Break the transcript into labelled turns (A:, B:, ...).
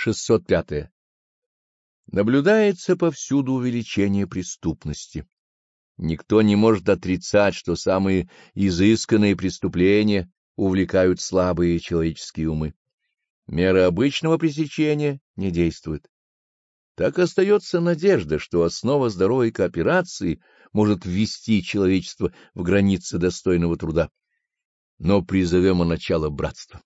A: 605. Наблюдается повсюду увеличение преступности. Никто не может отрицать, что самые изысканные преступления увлекают слабые человеческие умы. Меры обычного пресечения не действуют. Так остается надежда, что основа здоровой кооперации может ввести человечество в границы достойного труда. Но призовем о начало братства.